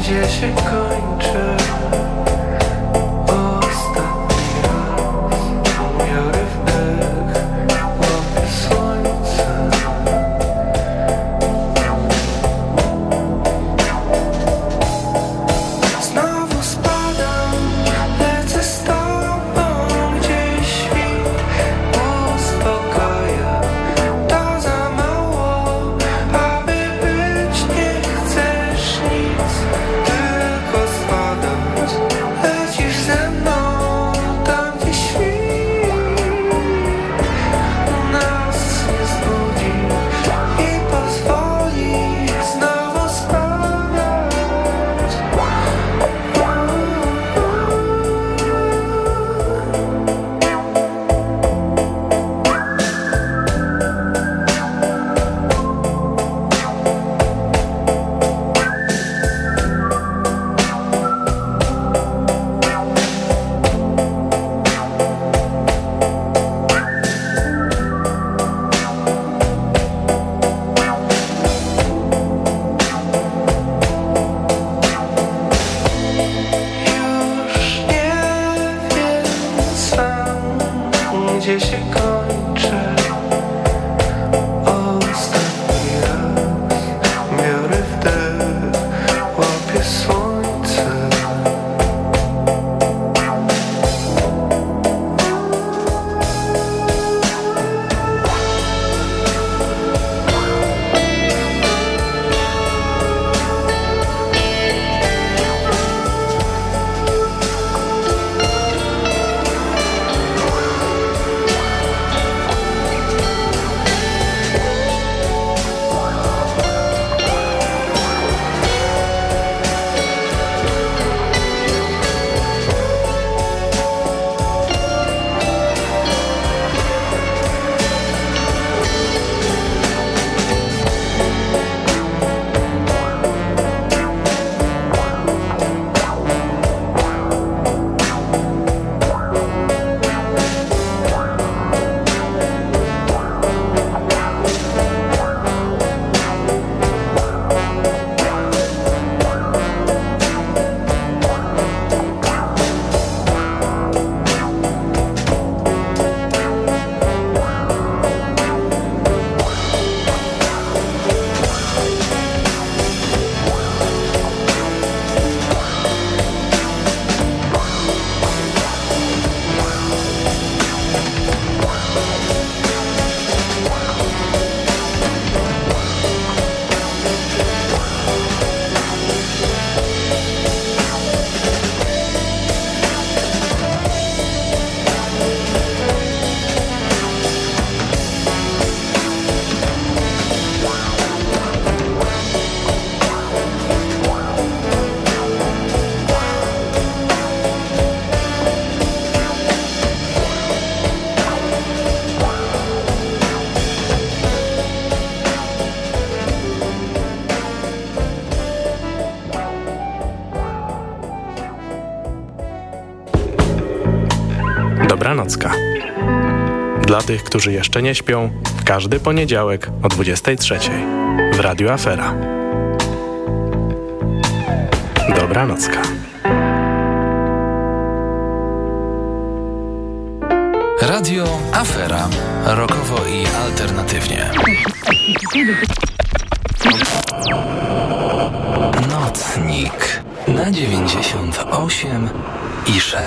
gdzie się kończy. Dla tych, którzy jeszcze nie śpią, każdy poniedziałek o 23 w Radiu Afera. Dobranocka. Radio Afera. Rokowo i alternatywnie. Nocnik na 98 i 6.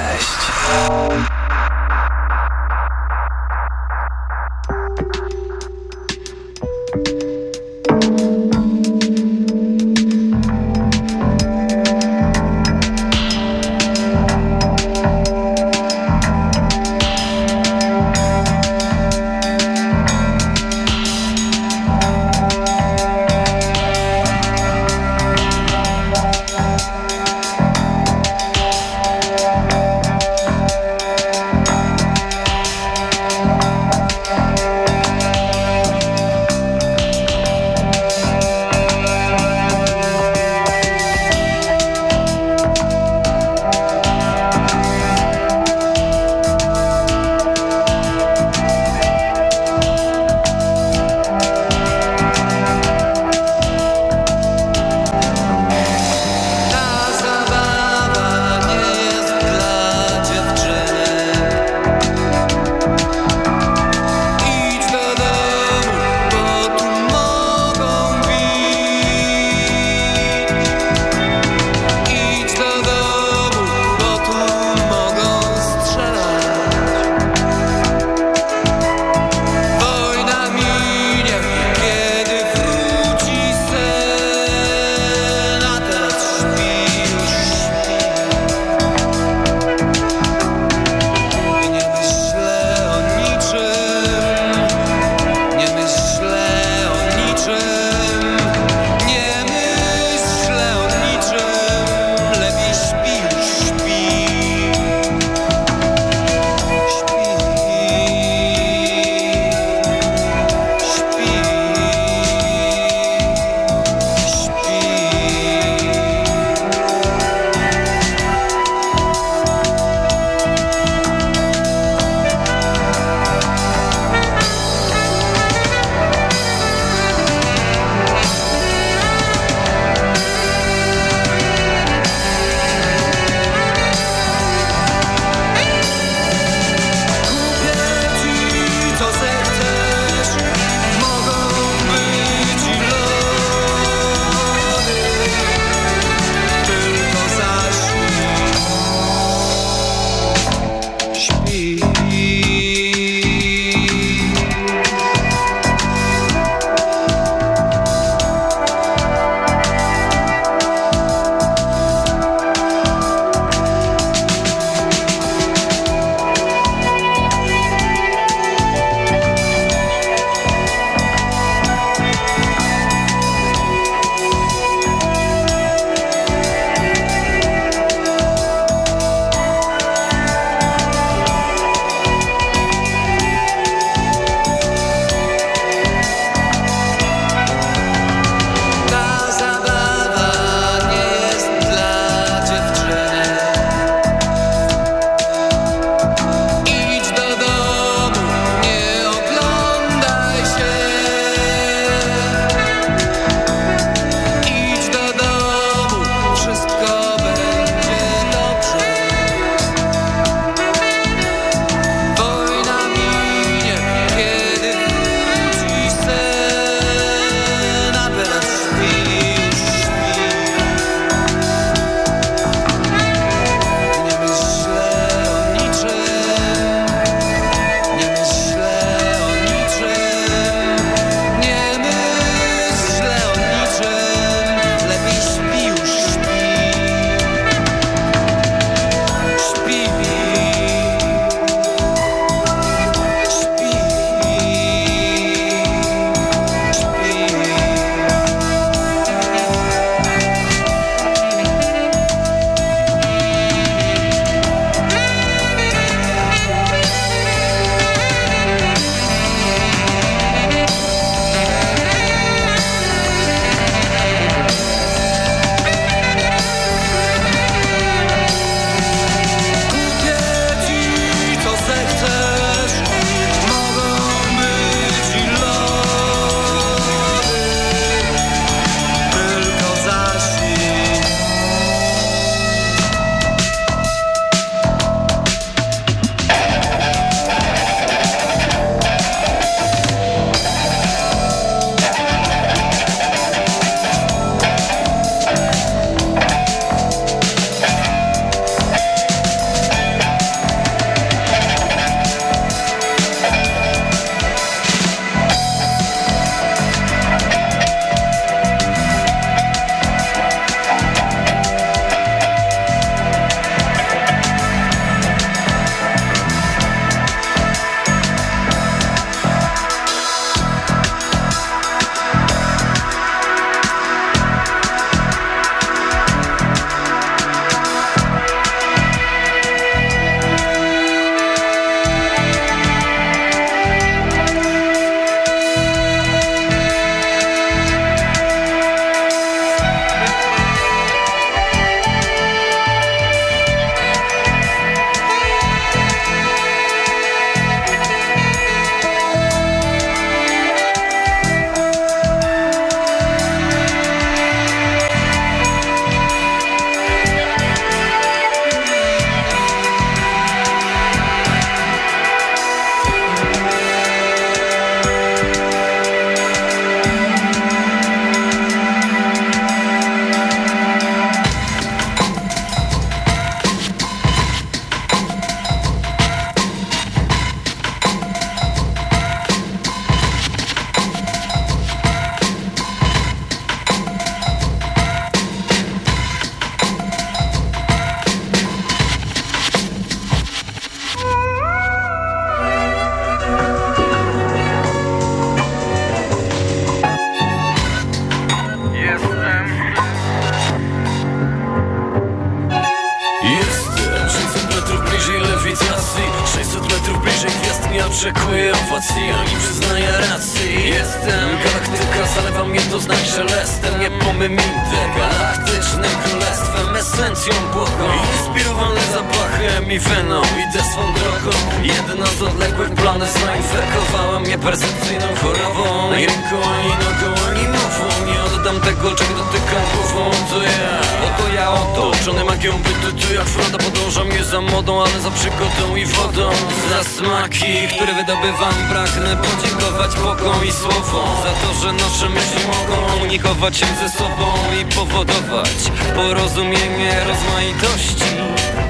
To ja, oto ja otoczony magią bytu Tu jak Froda podążam nie za modą, ale za przygodą i wodą. Za smaki, które wydobywam Pragnę podziękować Bogom i słowom. Za to, że nasze myśli mogą komunikować się ze sobą I powodować porozumienie rozmaitości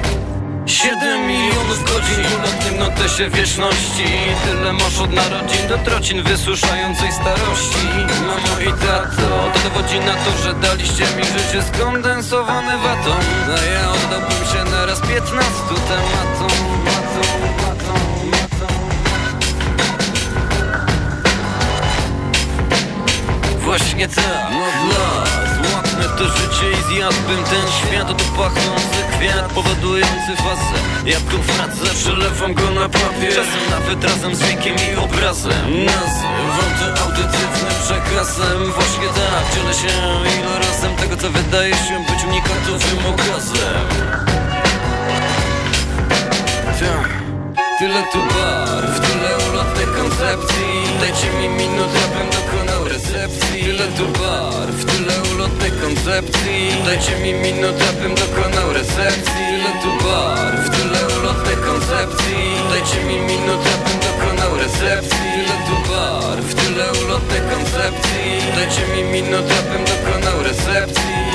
Siedem milionów godzin w ulotnym notesie wieczności. Tyle masz od narodzin do trocin wysuszającej starości. Mamo i tato, to dowodzi na to, że daliście mi życie skondensowane watą. A ja oddałbym się na raz piętnastu tematom. Matom, matom, matom. Właśnie tak, no To życie i zjadłbym ten świat Oto pachnący kwiat powodujący fazę. Jak tu fracę, przelewam go na papier. Czasem nawet razem z wiekiem i obrazem. Nazywam to audytywnym przekazem. Właśnie tak, dzielę się ilorazem Tego co wydaje się być unikatowym okazem. Tak Tyle tu barw, tyle ulotnych koncepcji. Dajcie mi minutę, bym dokonał recepcji Tyle tu barw, tyle ulotnych koncepcji. Dajcie mi minutę, bym dokonał recepcji. Tyle tu barw, tyle ulotnych koncepcji. Dajcie mi minutę, bym dokonał recepcji. Tyle tu barw, tyle ulotnych koncepcji. Dajcie mi minutę, bym dokonał recepcji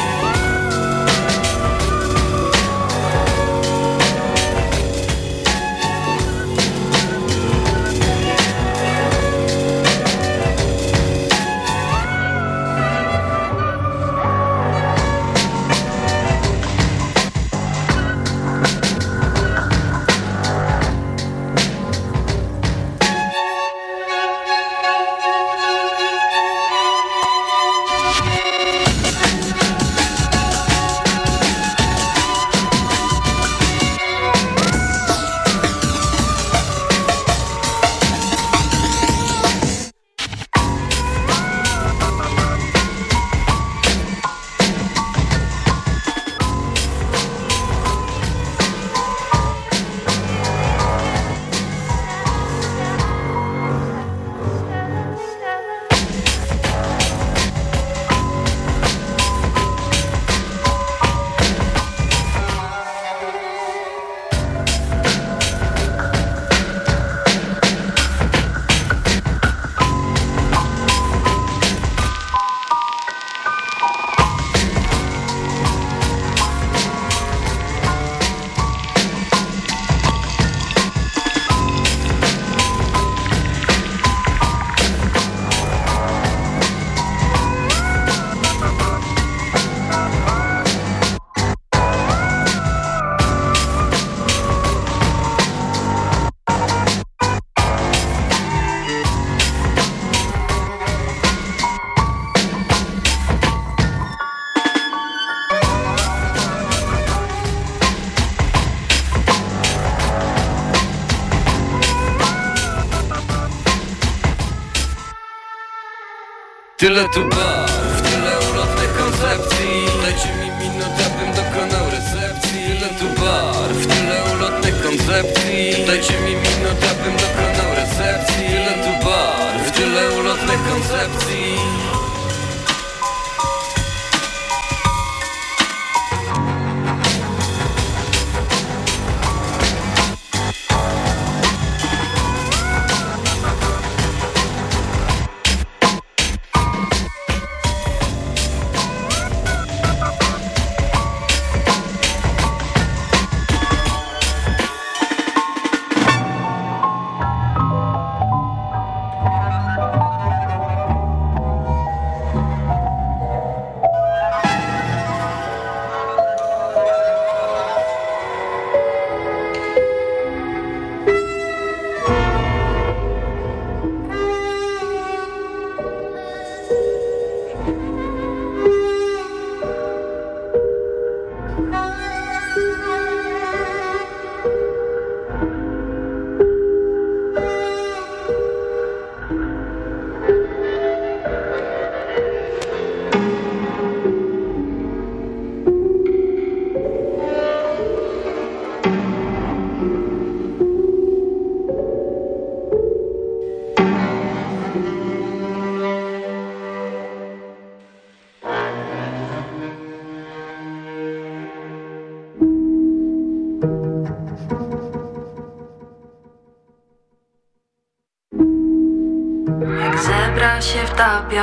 Tyle tu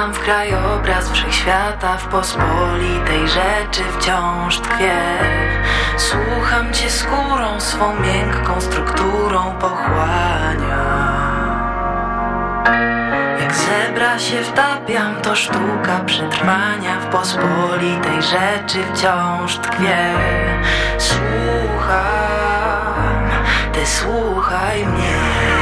wtapiam w krajobraz wszechświata W pospolitej rzeczy wciąż tkwię. Słucham cię skórą, swą miękką strukturą pochłania. Jak zebra się wtapiam, to sztuka przetrwania. W pospolitej rzeczy wciąż tkwię. Słucham, ty słuchaj mnie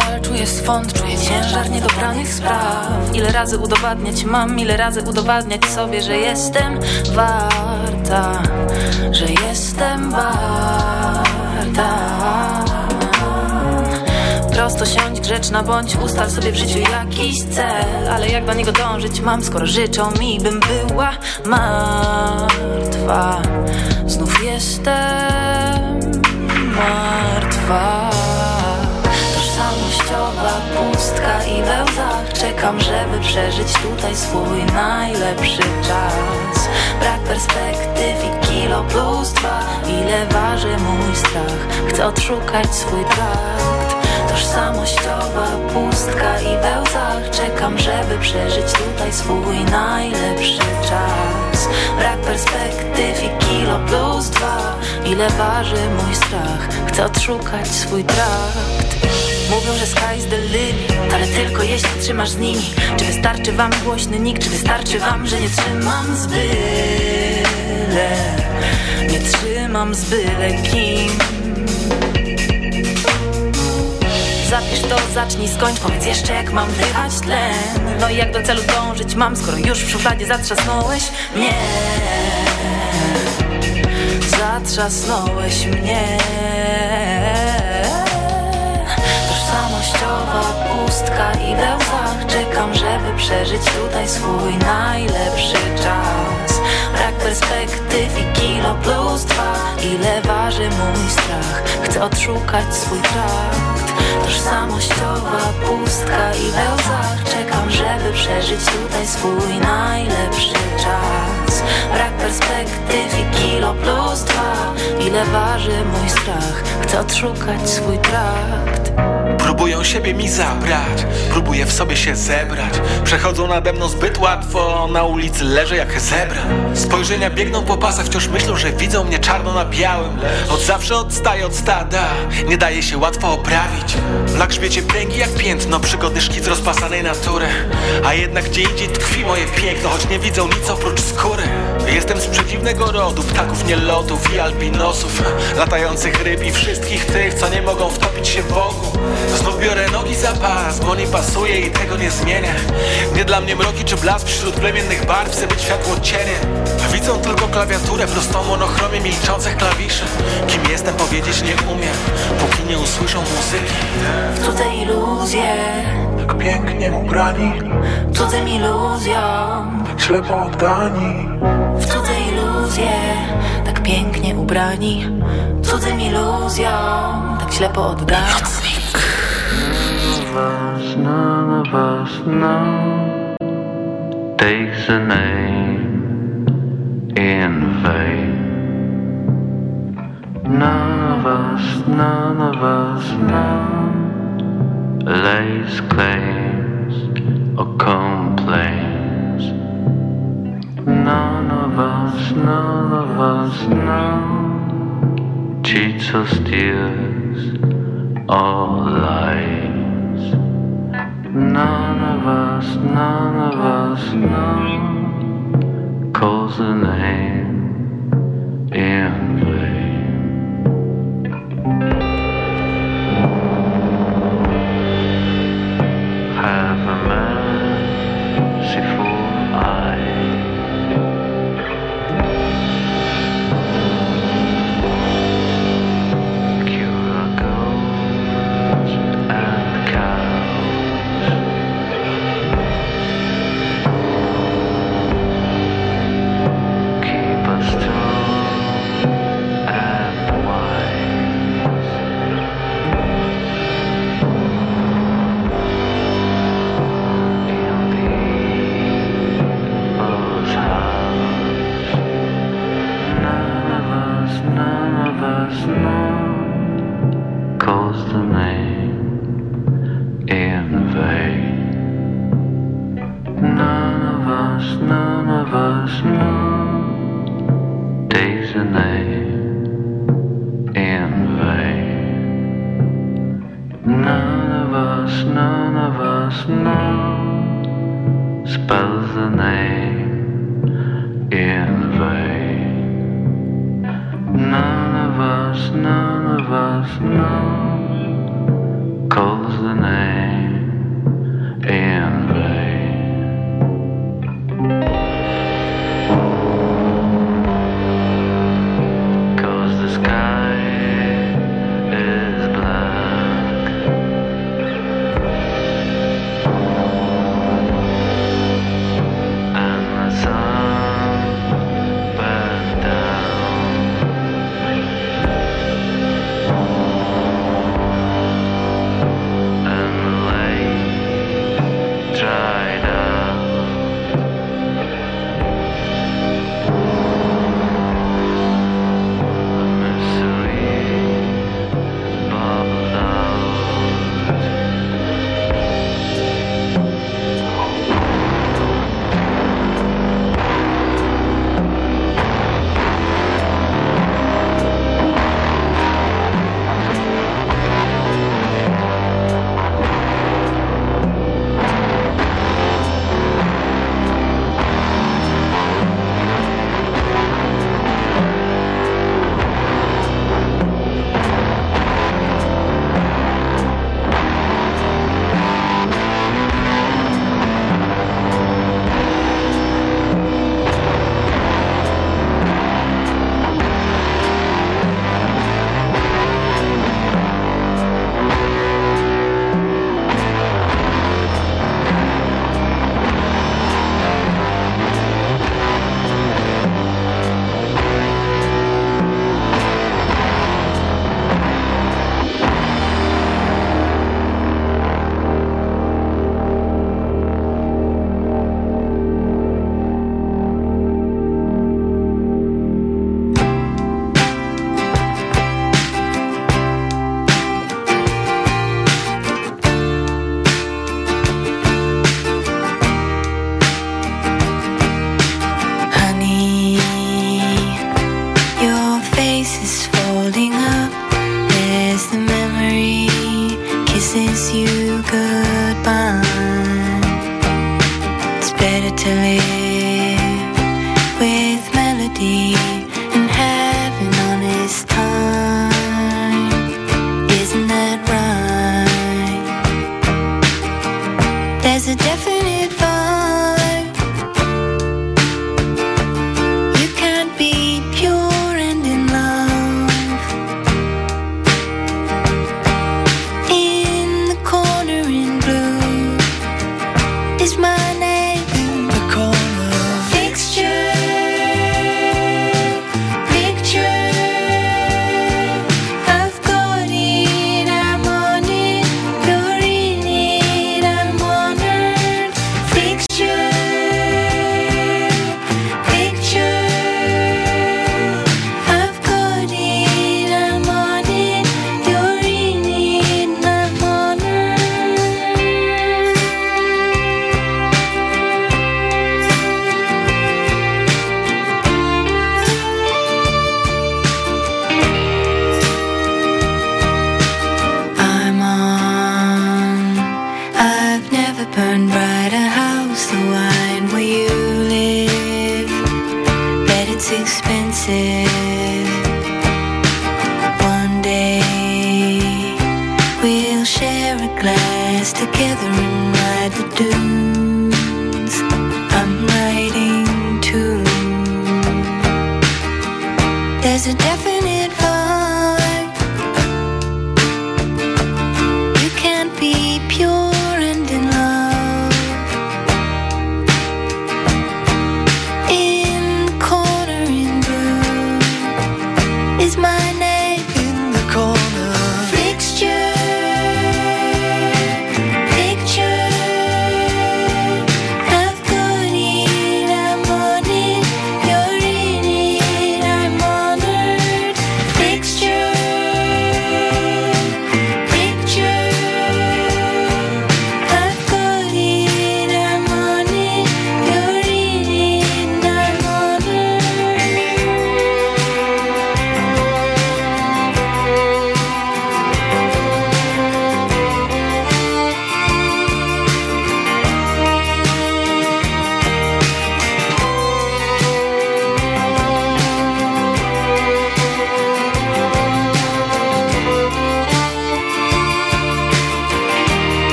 żal, czuję swąd, czuję ciężar niedobranych spraw. Ile razy udowadniać mam, ile razy udowadniać sobie, że jestem warta Że jestem warta. Prosto siądź, grzeczna bądź, ustal sobie w życiu jakiś cel. Ale jak do niego dążyć mam, skoro życzą mi, bym była martwa. Znów jestem martwa Tożsamościowa pustka i we łzach Czekam, żeby przeżyć tutaj swój najlepszy czas. Brak perspektyw i kilo plus dwa. Ile waży mój strach? Chcę odszukać swój trakt. Tożsamościowa pustka i we łzach Czekam, żeby przeżyć tutaj swój najlepszy czas. Brak perspektyw i kilo plus dwa. Ile waży mój strach? Chcę odszukać swój trakt Mówią, że sky's the limit Ale tylko jeśli trzymasz z nimi. Czy wystarczy wam głośny nick? Czy wystarczy wam, że nie trzymam z byle Nie trzymam z byle kim. Zapisz to, zacznij, skończ, powiedz jeszcze jak mam wdychać tlen. No i jak do celu dążyć mam, skoro już w szufladzie zatrzasnąłeś mnie. Zatrzasnąłeś mnie Tożsamościowa pustka i we łzach Czekam, żeby przeżyć tutaj swój najlepszy czas. Brak perspektyw i kilo plus dwa. Ile waży mój strach? Chcę odszukać swój trakt. Tożsamościowa pustka i we łzach Czekam, żeby przeżyć tutaj swój najlepszy czas. Brak perspektyw i kilo plus dwa. Ile waży mój strach? Chcę odszukać swój trakt Próbują siebie mi zabrać. Próbuję w sobie się zebrać. Przechodzą nade mną zbyt łatwo. Na ulicy leżę jak zebra. Spojrzenia biegną po pasach Wciąż myślą, że widzą mnie czarno na białym. Od zawsze odstaję od stada. Nie daje się łatwo oprawić. Na grzbiecie pręgi jak piętno Przygodny szkic rozpasanej natury. A jednak gdzie idzie tkwi moje piękno Choć nie widzą nic oprócz skóry. Jestem z przeciwnego rodu Ptaków nielotów i albinosów. Latających ryb i wszystkich tych Co nie mogą wtopić się w Bogu Znów biorę nogi za pas, bo nie pasuje i tego nie zmienię. Nie dla mnie mroki czy blask wśród plemiennych barw Chcę być światło cieniem Widzą tylko klawiaturę, prostą monochromie milczących klawiszy Kim jestem powiedzieć nie umiem, póki nie usłyszą muzyki. W cudze iluzje. Tak pięknie ubrani, Cudzym iluzjom ślepo oddani. W cudze iluzje. Tak pięknie ubrani. Cudzym iluzjom Tak ślepo oddani none of us know takes a name in vain. None of us, none of us know lays claims or complains. None of us, none of us know cheats or steals or lies. None of us, none of us know calls the name in vain.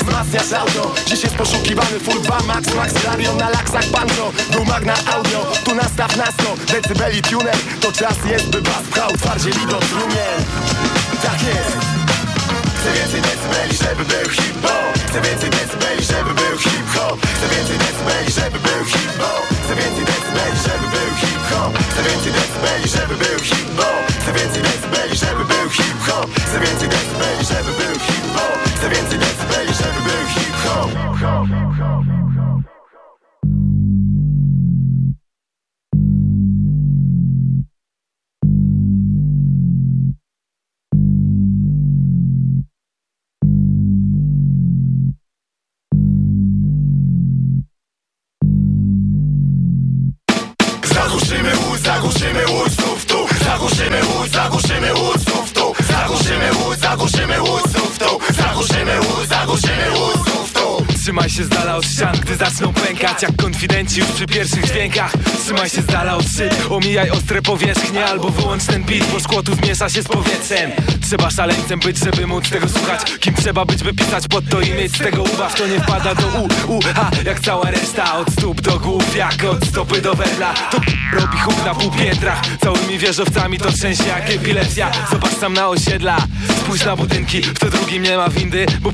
Wzmacniasz auto, dziś jest poszukiwany Full 2 max, max radio na laksach pancho Był magna audio, tu nastaw na 100 Decybeli tuner, to czas jest by bas pchał Twardzie lido trumien Tak jest. Chcę więcej decybeli, żeby był hip-hop. Chcę więcej decybeli, żeby był hip-hop. Chcę więcej decybeli, żeby był hip-hop. Chcę więcej decybeli, żeby był hip-hop. Chcę więcej decybeli, żeby był hip-hop. Chcę więcej decybeli, żeby był hip-hop. Chcę więcej decybeli, żeby był hip-hop. Chcę więcej decybeli, łódź, zagłuszymy łódź znów tu. Zagłuszymy łódź, zagłuszymy Trzymaj się z dala od ścian, gdy zaczną pękać. Jak konfidenci już przy pierwszych dźwiękach. Trzymaj się z dala od szyb, omijaj ostre powierzchnie Albo wyłącz ten beat, bo szkło tu zmiesza się z powietrzem. Trzeba szaleńcem być, żeby móc tego słuchać. Kim trzeba być, by pisać pod to i mieć z tego ubaw To nie wpada do u, u, ha, jak cała reszta Od stóp do głów, jak od stopy do wedla To robi huk na pół piętrach Całymi wieżowcami to trzęsie jak epilepsja. Zobacz sam na osiedla, spójrz na budynki. W to drugim nie ma windy, bo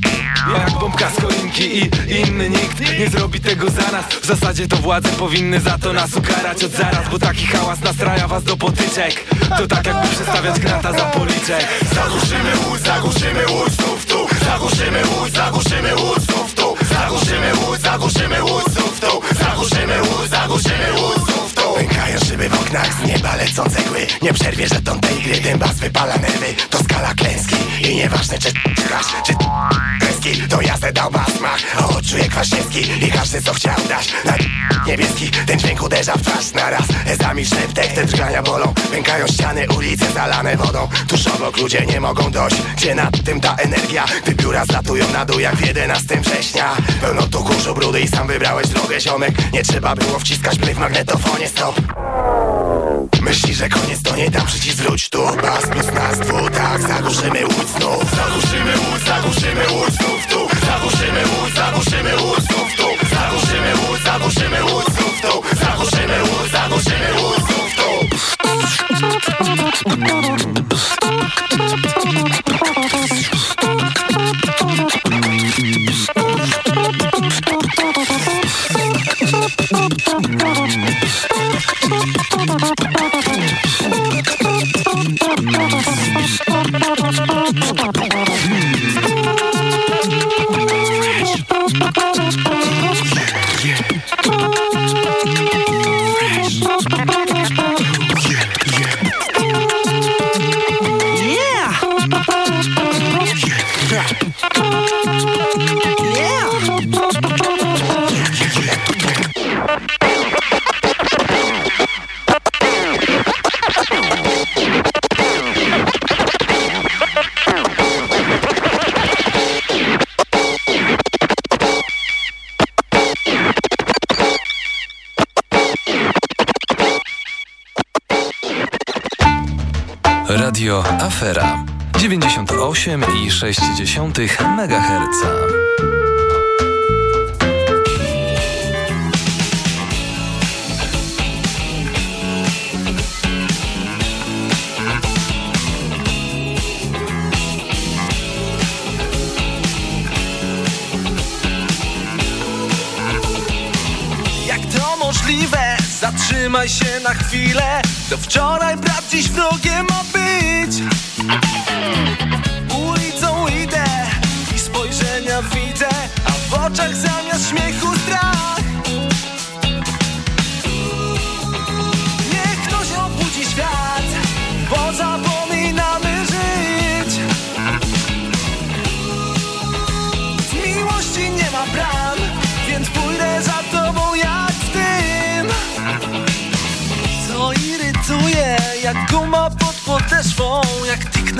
jak bombka z choinki I inny nikt nie zrobi tego za nas. W zasadzie to władze powinny za to nas ukarać od zaraz Bo taki hałas nastraja was do potyczek. To tak jakby przestawiać grata za policzek. Zagłuszymy łódź, zagłuszymy łódź znów tu. Zagłuszymy łódź, zagłuszymy łódź znów tu. Zagłuszymy łódź, zagłuszymy łódź znów tu. Zagłuszymy łódź, zagłuszymy łódź znów tu. Pękają szyby w oknach, z nieba lecą cegły Nie przerwie żeton tej gry, bas wypala nerwy. To skala klęski i nieważne czy grasz, czy kreski To ja se dał basmach, a odczuję kwaśniewski I każdy co chciał dać. Na niebieski Ten dźwięk uderza w twarz naraz Zami szeptek, te drgania bolą. Pękają ściany, ulice zalane wodą. Tuż obok ludzie nie mogą dojść. Gdzie nad tym ta energia? Gdy biura zlatują na dół jak w 11 września. Pełno tu kurzu brudy i sam wybrałeś drogę ziomek. Nie trzeba było wciskać play w magnetofonie stop Myśli, że koniec to nie tam przycisk wróć tu. Bas plus nas dwu, tak zagłuszymy łódź znów. Zagłuszymy łódź, zagłuszymy łódź znów tu. Zagłuszymy łódź, zagłuszymy łódź znów tu. Zagłuszymy łódź, zagłuszymy łódź znów tu. Zagłuszymy łódź, zagłuszymy łódź znów tu 98,6 MHz. Jak to możliwe? Zatrzymaj się na chwilę To wczoraj brat dziś wrogiem ma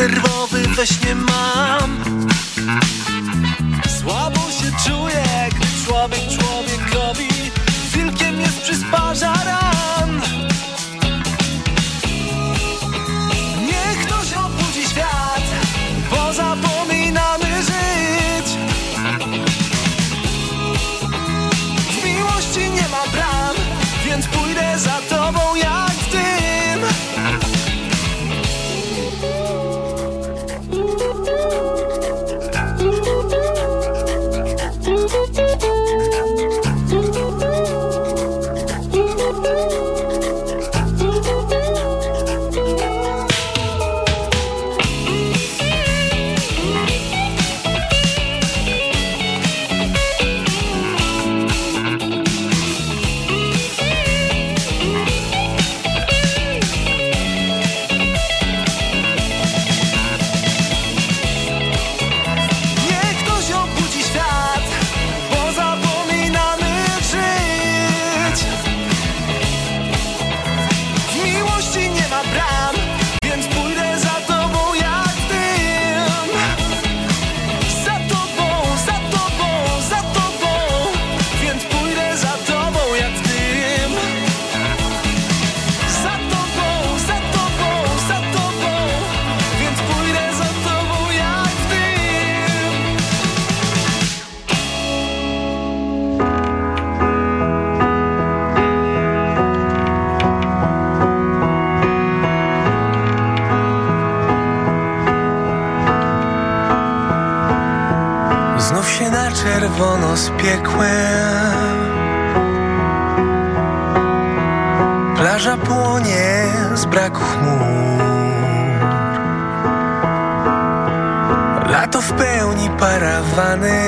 derribó Plaża płonie z braku chmur. Lato w pełni parawany.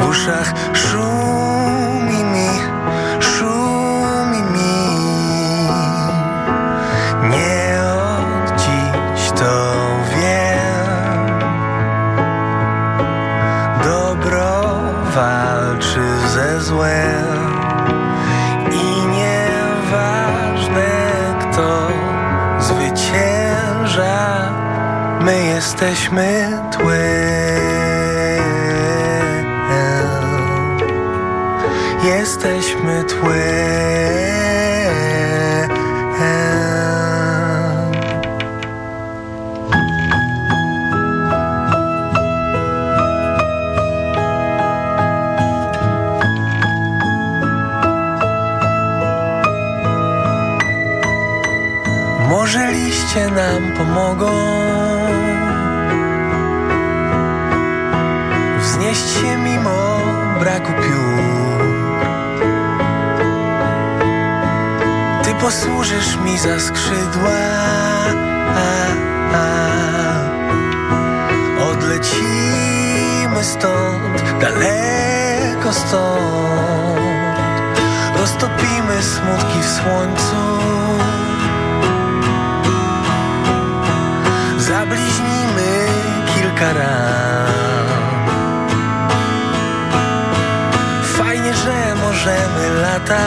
W uszach jesteśmy tłem Jesteśmy tłem Może liście nam pomogą? braku piór. Ty posłużysz mi za skrzydła. A, a. Odlecimy stąd, daleko stąd. Roztopimy smutki w słońcu. Zabliźnimy kilka ran. gemellata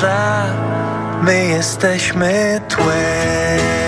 że my jesteśmy tłem.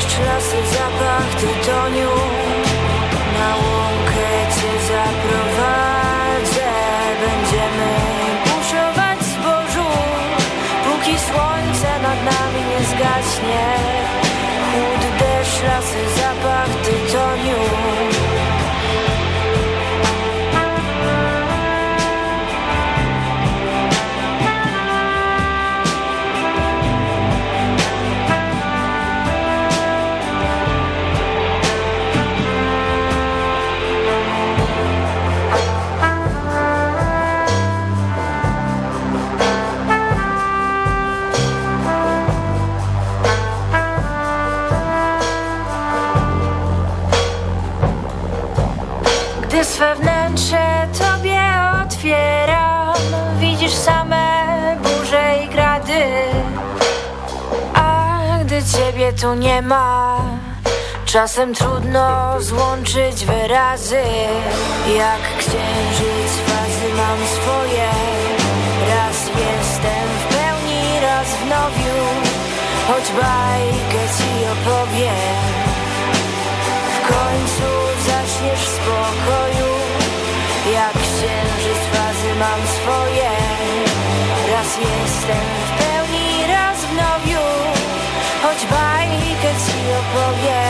deszcz, lasy, zapach tytoniu tu nie ma. Czasem trudno złączyć wyrazy. Jak księżyc fazy mam swoje. Raz jestem w pełni, raz w nowiu. Choć bajkę ci opowiem. W końcu zaśniesz w spokoju Jak księżyc fazy mam swoje. Raz jestem could see above, yeah.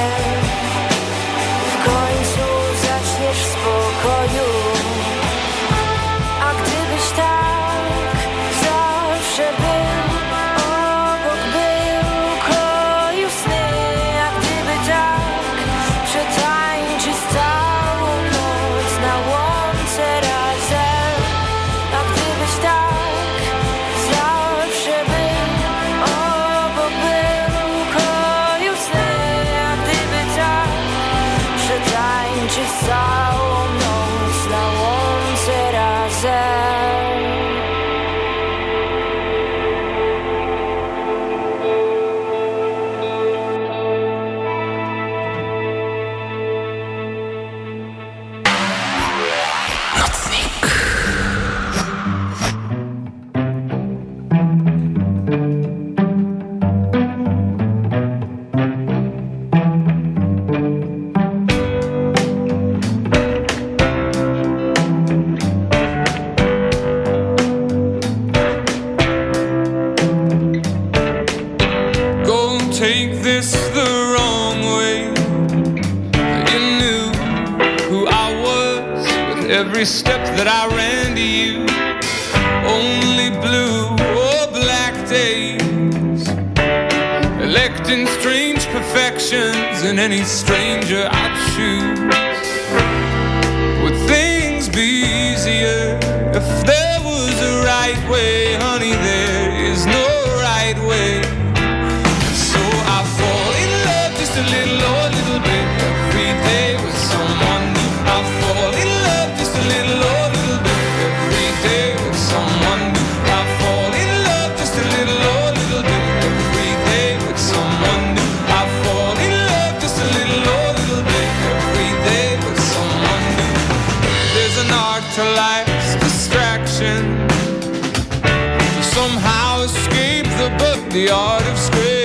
heart of script.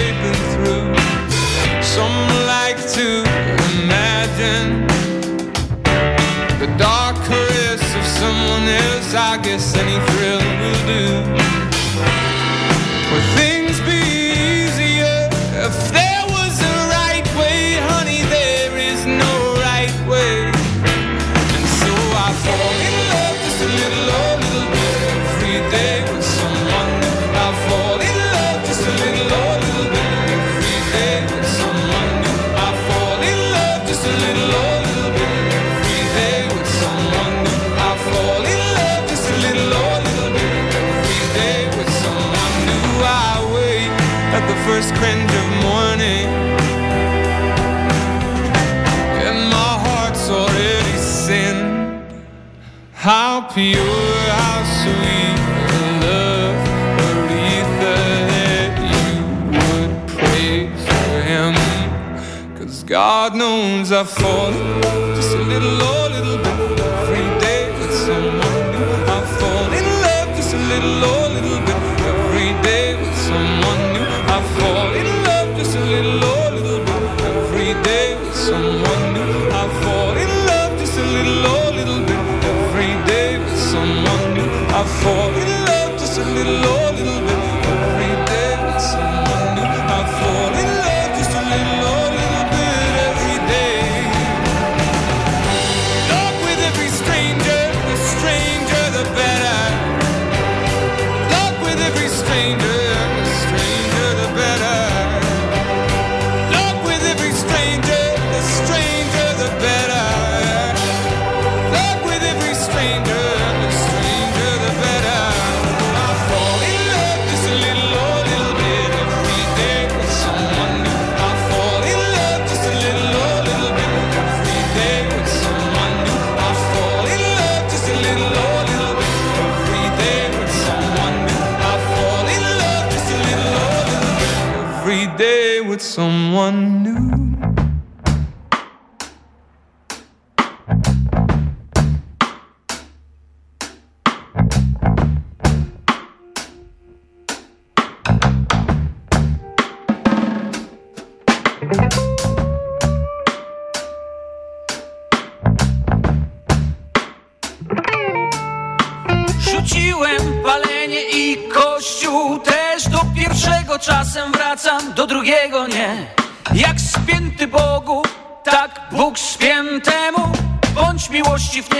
stones are falling just a little lower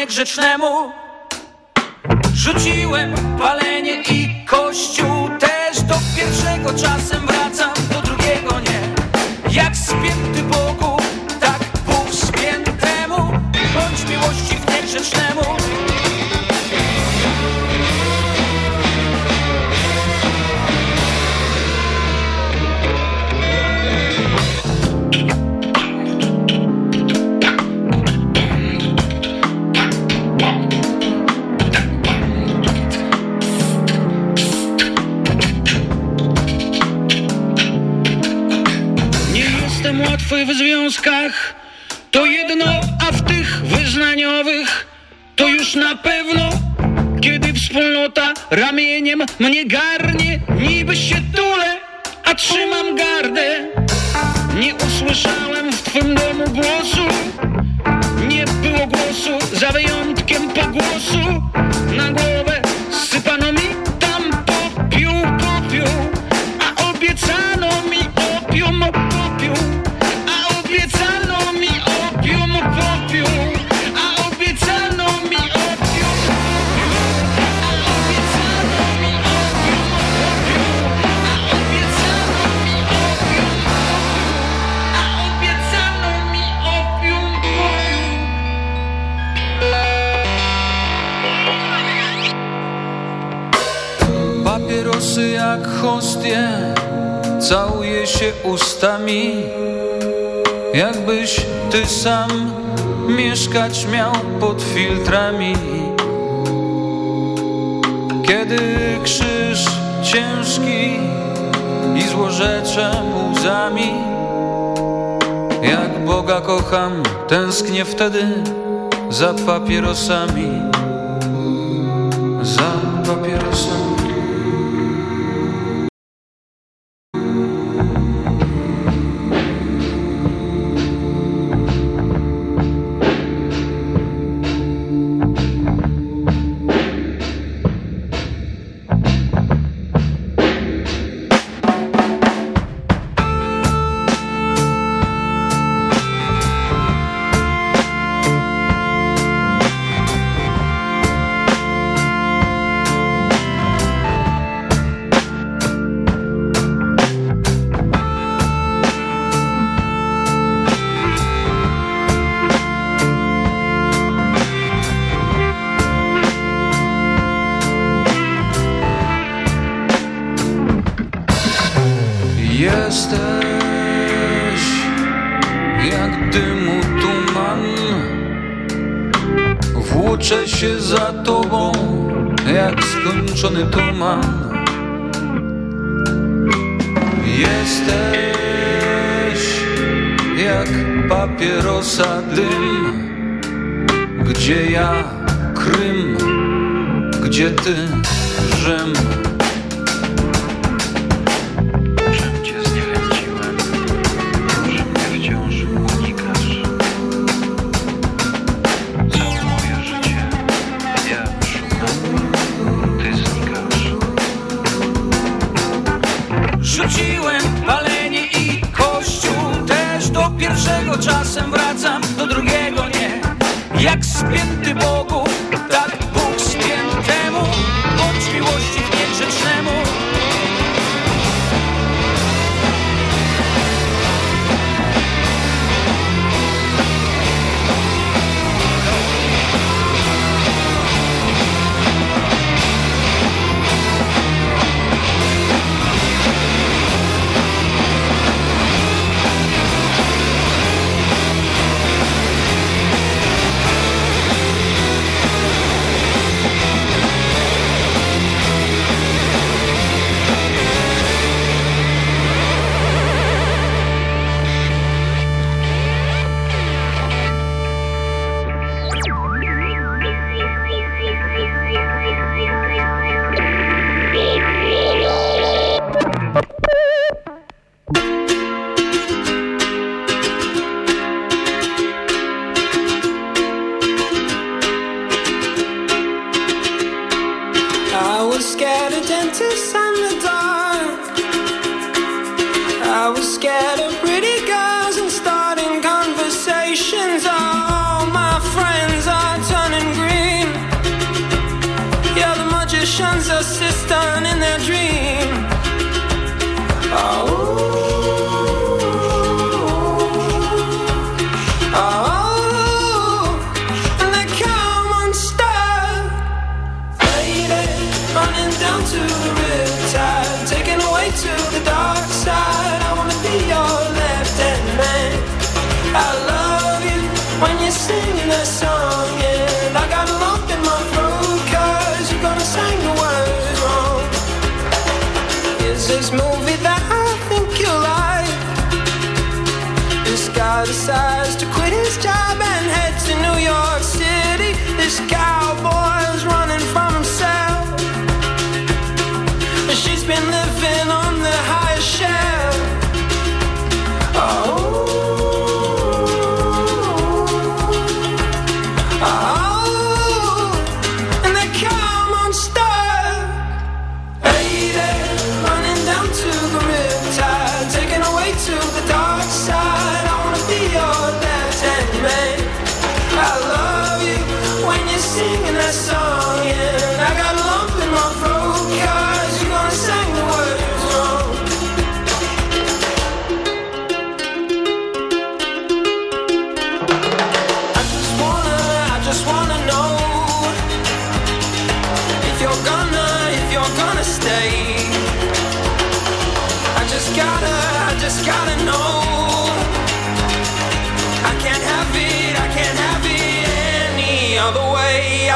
niegrzecznemu Rzuciłem palenie i kościół też Do pierwszego czasem wracam, do drugiego nie. Jak spięty Bogu, tak Bóg spiętemu. Bądź miłości w niegrzecznemu. związkach to jedno, a w tych wyznaniowych to już na pewno, kiedy wspólnota ramieniem mnie garnie, niby się tule, a trzy Ty sam mieszkać miał pod filtrami. Kiedy krzyż ciężki i złorzecze łzami Jak Boga kocham, tęsknię wtedy za papierosami. Włóczę się za tobą jak skończony tuman Jesteś jak papierosa dym Gdzie ja Krym, gdzie ty Rzym.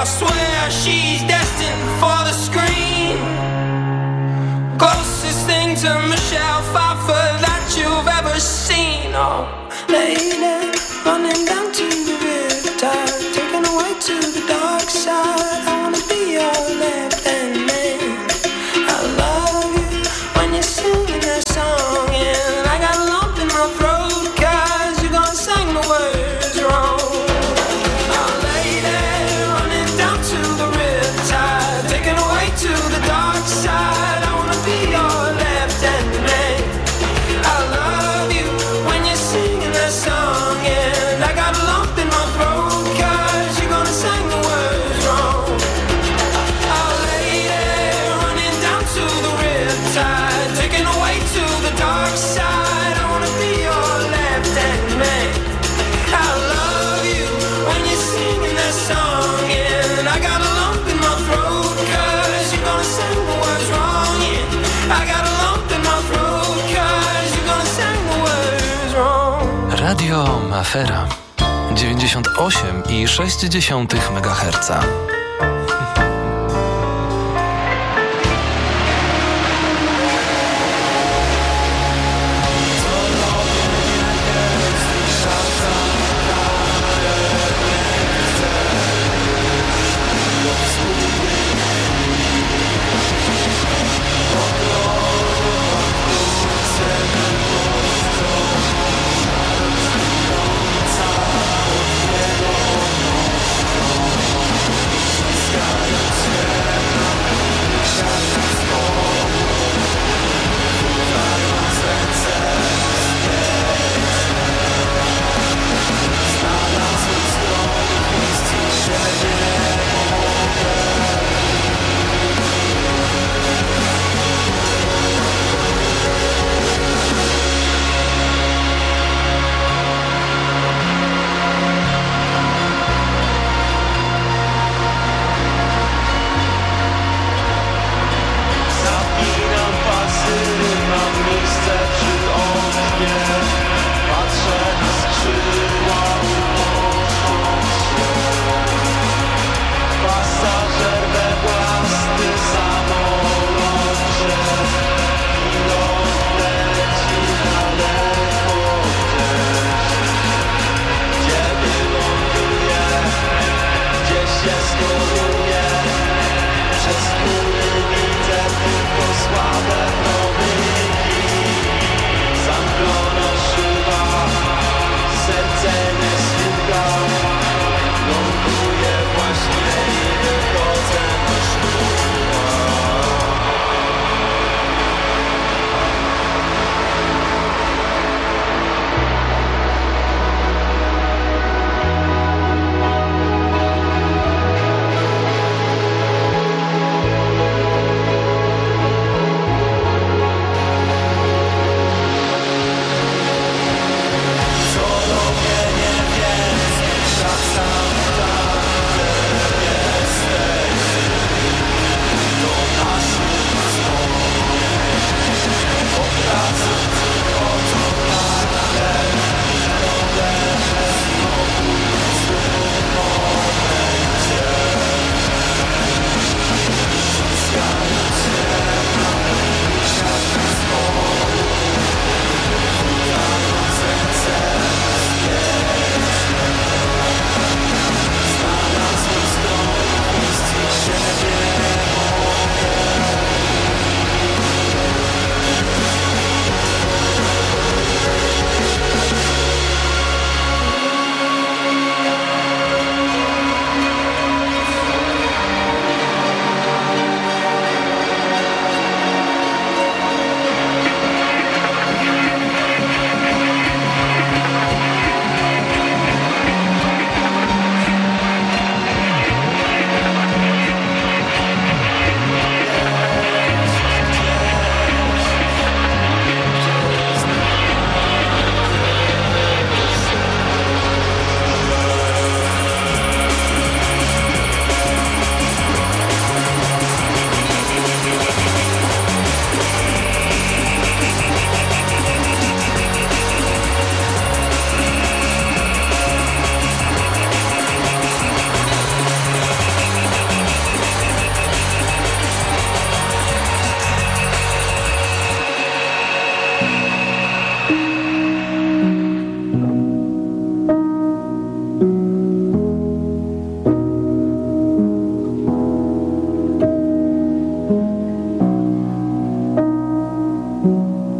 I swear she's destined for the screen. Closest thing to Michelle Pfeiffer that you've ever seen. Oh, lady, running down to the river, taken away to the dark side. Afera 98,6 MHz.